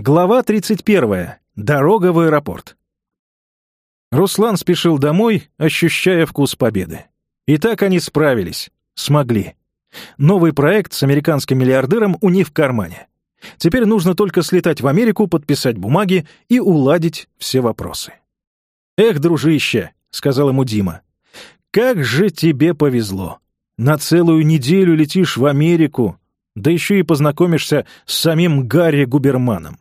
Глава 31. Дорога в аэропорт. Руслан спешил домой, ощущая вкус победы. И так они справились. Смогли. Новый проект с американским миллиардером у них в кармане. Теперь нужно только слетать в Америку, подписать бумаги и уладить все вопросы. «Эх, дружище», — сказал ему Дима, — «как же тебе повезло. На целую неделю летишь в Америку, да еще и познакомишься с самим Гарри Губерманом.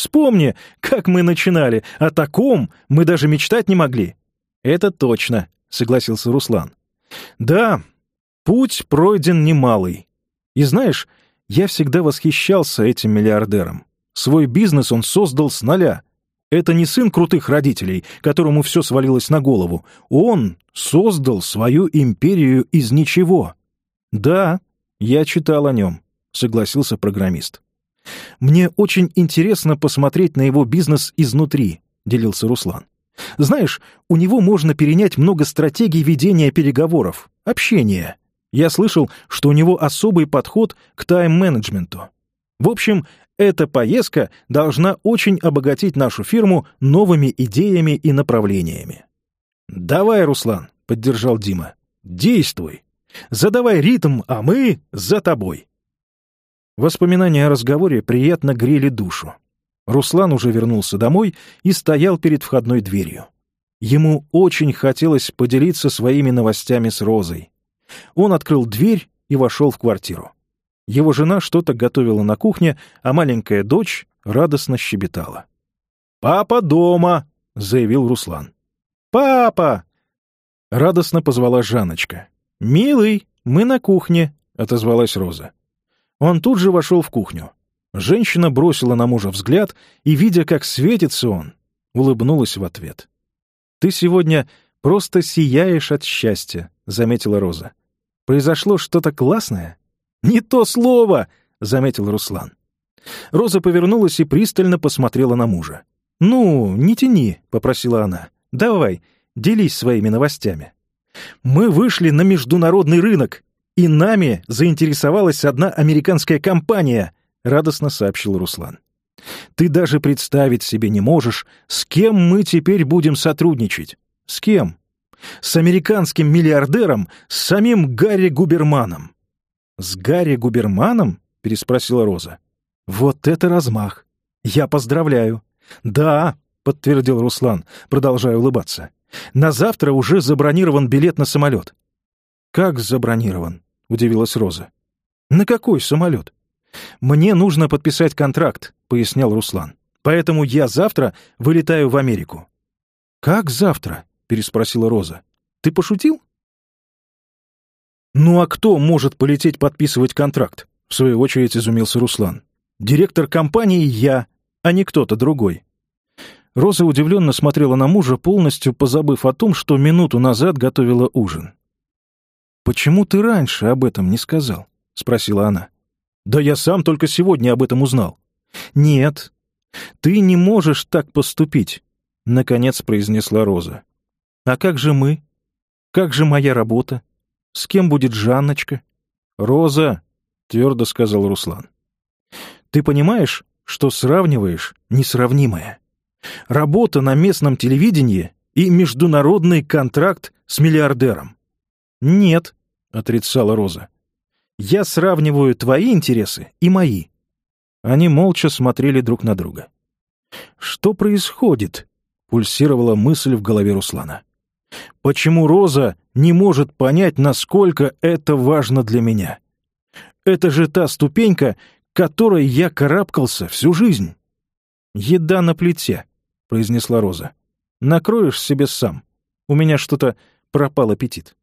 Вспомни, как мы начинали. О таком мы даже мечтать не могли». «Это точно», — согласился Руслан. «Да, путь пройден немалый. И знаешь, я всегда восхищался этим миллиардером. Свой бизнес он создал с нуля. Это не сын крутых родителей, которому все свалилось на голову. Он создал свою империю из ничего. Да, я читал о нем, согласился программист. «Мне очень интересно посмотреть на его бизнес изнутри», — делился Руслан. «Знаешь, у него можно перенять много стратегий ведения переговоров, общения. Я слышал, что у него особый подход к тайм-менеджменту. В общем, эта поездка должна очень обогатить нашу фирму новыми идеями и направлениями». «Давай, Руслан», — поддержал Дима, — «действуй. Задавай ритм, а мы за тобой». Воспоминания о разговоре приятно грели душу. Руслан уже вернулся домой и стоял перед входной дверью. Ему очень хотелось поделиться своими новостями с Розой. Он открыл дверь и вошел в квартиру. Его жена что-то готовила на кухне, а маленькая дочь радостно щебетала. «Папа дома!» — заявил Руслан. «Папа!» — радостно позвала Жаночка. «Милый, мы на кухне!» — отозвалась Роза. Он тут же вошел в кухню. Женщина бросила на мужа взгляд и, видя, как светится он, улыбнулась в ответ. «Ты сегодня просто сияешь от счастья», — заметила Роза. «Произошло что-то классное?» «Не то слово!» — заметил Руслан. Роза повернулась и пристально посмотрела на мужа. «Ну, не тяни», — попросила она. «Давай, делись своими новостями». «Мы вышли на международный рынок», и нами заинтересовалась одна американская компания, радостно сообщил Руслан. Ты даже представить себе не можешь, с кем мы теперь будем сотрудничать. С кем? С американским миллиардером, с самим Гарри Губерманом. С Гарри Губерманом? переспросила Роза. Вот это размах. Я поздравляю. Да, подтвердил Руслан, продолжая улыбаться. На завтра уже забронирован билет на самолет. Как забронирован? — удивилась Роза. «На какой самолет?» «Мне нужно подписать контракт», — пояснял Руслан. «Поэтому я завтра вылетаю в Америку». «Как завтра?» — переспросила Роза. «Ты пошутил?» «Ну а кто может полететь подписывать контракт?» — в свою очередь изумился Руслан. «Директор компании я, а не кто-то другой». Роза удивленно смотрела на мужа, полностью позабыв о том, что минуту назад готовила ужин. «Почему ты раньше об этом не сказал?» — спросила она. «Да я сам только сегодня об этом узнал». «Нет, ты не можешь так поступить», — наконец произнесла Роза. «А как же мы? Как же моя работа? С кем будет Жанночка?» «Роза», — твердо сказал Руслан. «Ты понимаешь, что сравниваешь несравнимое? Работа на местном телевидении и международный контракт с миллиардером. «Нет», — отрицала Роза. «Я сравниваю твои интересы и мои». Они молча смотрели друг на друга. «Что происходит?» — пульсировала мысль в голове Руслана. «Почему Роза не может понять, насколько это важно для меня? Это же та ступенька, которой я карабкался всю жизнь». «Еда на плите», — произнесла Роза. «Накроешь себе сам. У меня что-то пропал аппетит»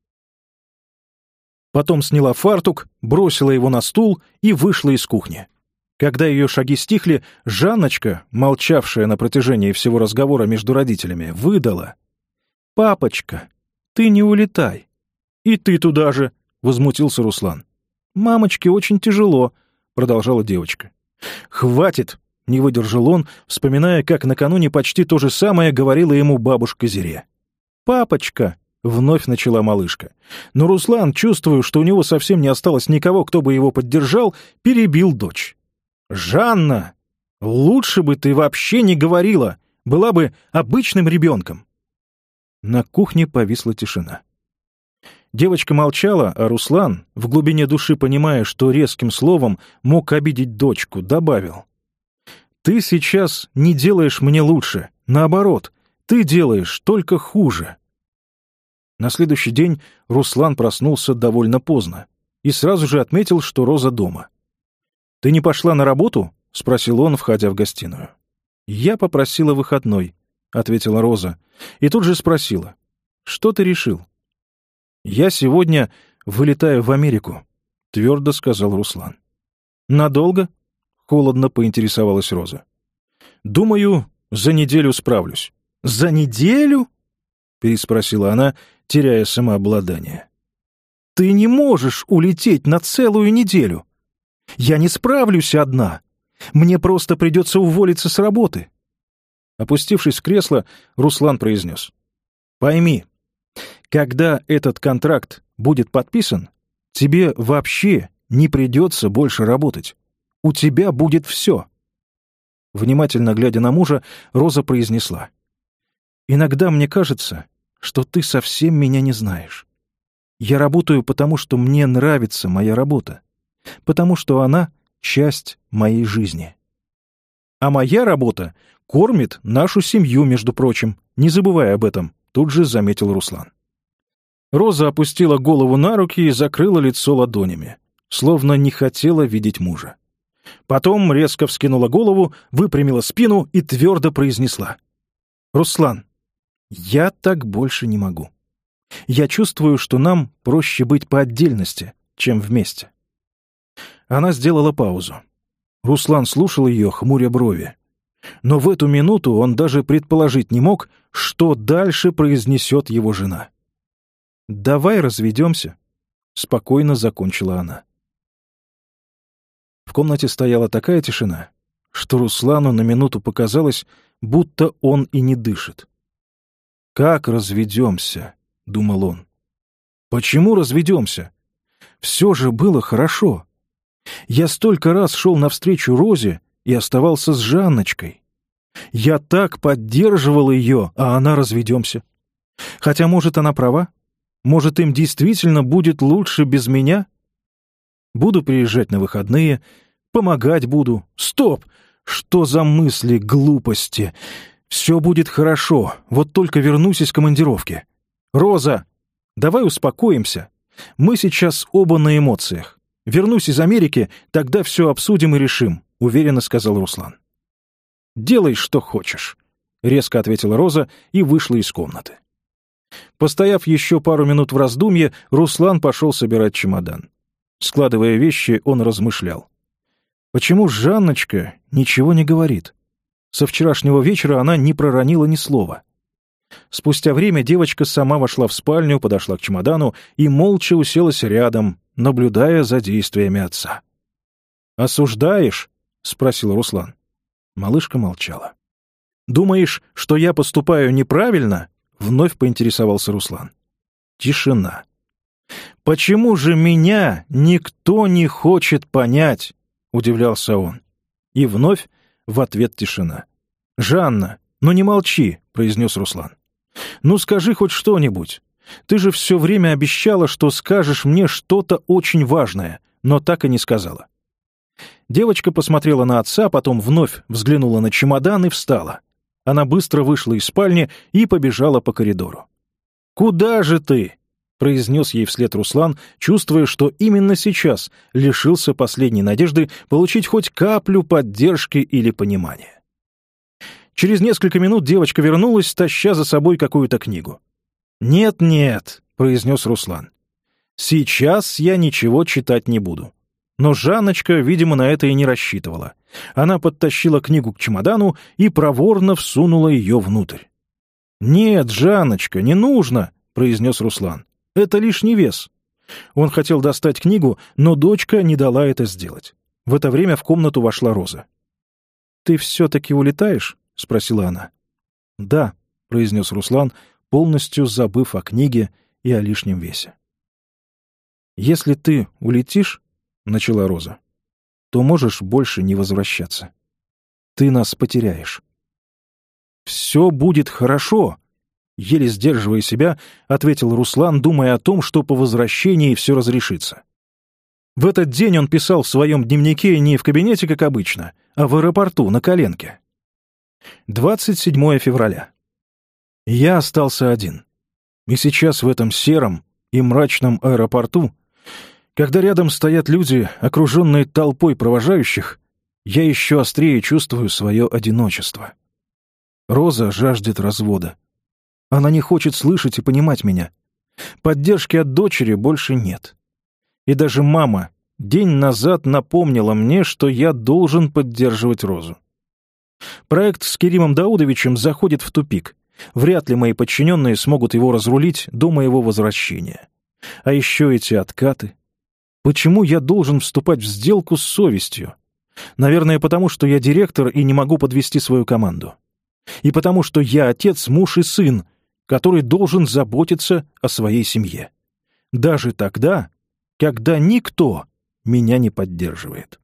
потом сняла фартук, бросила его на стул и вышла из кухни. Когда ее шаги стихли, Жанночка, молчавшая на протяжении всего разговора между родителями, выдала. «Папочка, ты не улетай». «И ты туда же», — возмутился Руслан. «Мамочке очень тяжело», — продолжала девочка. «Хватит», — не выдержал он, вспоминая, как накануне почти то же самое говорила ему бабушка Зире. «Папочка», — вновь начала малышка. Но Руслан, чувствуя, что у него совсем не осталось никого, кто бы его поддержал, перебил дочь. «Жанна! Лучше бы ты вообще не говорила! Была бы обычным ребенком!» На кухне повисла тишина. Девочка молчала, а Руслан, в глубине души понимая, что резким словом мог обидеть дочку, добавил. «Ты сейчас не делаешь мне лучше, наоборот, ты делаешь только хуже». На следующий день Руслан проснулся довольно поздно и сразу же отметил, что Роза дома. «Ты не пошла на работу?» — спросил он, входя в гостиную. «Я попросила выходной», — ответила Роза, и тут же спросила. «Что ты решил?» «Я сегодня вылетаю в Америку», — твердо сказал Руслан. «Надолго?» — холодно поинтересовалась Роза. «Думаю, за неделю справлюсь». «За неделю?» — переспросила она теряя самообладание. «Ты не можешь улететь на целую неделю. Я не справлюсь одна. Мне просто придется уволиться с работы». Опустившись в кресло, Руслан произнес. «Пойми, когда этот контракт будет подписан, тебе вообще не придется больше работать. У тебя будет все». Внимательно глядя на мужа, Роза произнесла. «Иногда мне кажется, что ты совсем меня не знаешь. Я работаю потому, что мне нравится моя работа, потому что она — часть моей жизни. А моя работа кормит нашу семью, между прочим, не забывая об этом, тут же заметил Руслан. Роза опустила голову на руки и закрыла лицо ладонями, словно не хотела видеть мужа. Потом резко вскинула голову, выпрямила спину и твердо произнесла. «Руслан, я так больше не могу. Я чувствую, что нам проще быть по отдельности, чем вместе. Она сделала паузу. Руслан слушал ее, хмуря брови. Но в эту минуту он даже предположить не мог, что дальше произнесет его жена. «Давай разведемся», — спокойно закончила она. В комнате стояла такая тишина, что Руслану на минуту показалось, будто он и не дышит. «Как разведемся?» — думал он. «Почему разведемся? Все же было хорошо. Я столько раз шел навстречу Розе и оставался с Жанночкой. Я так поддерживал ее, а она разведемся. Хотя, может, она права? Может, им действительно будет лучше без меня? Буду приезжать на выходные, помогать буду. Стоп! Что за мысли, глупости? «Все будет хорошо, вот только вернусь из командировки». «Роза, давай успокоимся. Мы сейчас оба на эмоциях. Вернусь из Америки, тогда все обсудим и решим», — уверенно сказал Руслан. «Делай, что хочешь», — резко ответила Роза и вышла из комнаты. Постояв еще пару минут в раздумье, Руслан пошел собирать чемодан. Складывая вещи, он размышлял. «Почему Жанночка ничего не говорит?» Со вчерашнего вечера она не проронила ни слова. Спустя время девочка сама вошла в спальню, подошла к чемодану и молча уселась рядом, наблюдая за действиями отца. «Осуждаешь?» — спросил Руслан. Малышка молчала. «Думаешь, что я поступаю неправильно?» — вновь поинтересовался Руслан. Тишина. «Почему же меня никто не хочет понять?» — удивлялся он. И вновь в ответ тишина. «Жанна, ну не молчи», — произнес Руслан. «Ну скажи хоть что-нибудь. Ты же все время обещала, что скажешь мне что-то очень важное, но так и не сказала». Девочка посмотрела на отца, потом вновь взглянула на чемодан и встала. Она быстро вышла из спальни и побежала по коридору. «Куда же ты?» — произнес ей вслед Руслан, чувствуя, что именно сейчас лишился последней надежды получить хоть каплю поддержки или понимания. Через несколько минут девочка вернулась, таща за собой какую-то книгу. «Нет-нет», — произнес Руслан, — «сейчас я ничего читать не буду». Но Жаночка, видимо, на это и не рассчитывала. Она подтащила книгу к чемодану и проворно всунула ее внутрь. «Нет, Жаночка, не нужно», — произнес Руслан. Это лишний вес. Он хотел достать книгу, но дочка не дала это сделать. В это время в комнату вошла Роза. «Ты все-таки улетаешь?» — спросила она. «Да», — произнес Руслан, полностью забыв о книге и о лишнем весе. «Если ты улетишь», — начала Роза, — «то можешь больше не возвращаться. Ты нас потеряешь». «Все будет хорошо», Еле сдерживая себя, ответил Руслан, думая о том, что по возвращении все разрешится. В этот день он писал в своем дневнике не в кабинете, как обычно, а в аэропорту на коленке. 27 февраля. Я остался один. И сейчас в этом сером и мрачном аэропорту, когда рядом стоят люди, окруженные толпой провожающих, я еще острее чувствую свое одиночество. Роза жаждет развода. Она не хочет слышать и понимать меня. Поддержки от дочери больше нет. И даже мама день назад напомнила мне, что я должен поддерживать Розу. Проект с Керимом Даудовичем заходит в тупик. Вряд ли мои подчиненные смогут его разрулить до моего возвращения. А еще эти откаты. Почему я должен вступать в сделку с совестью? Наверное, потому что я директор и не могу подвести свою команду. И потому что я отец, муж и сын, который должен заботиться о своей семье. Даже тогда, когда никто меня не поддерживает.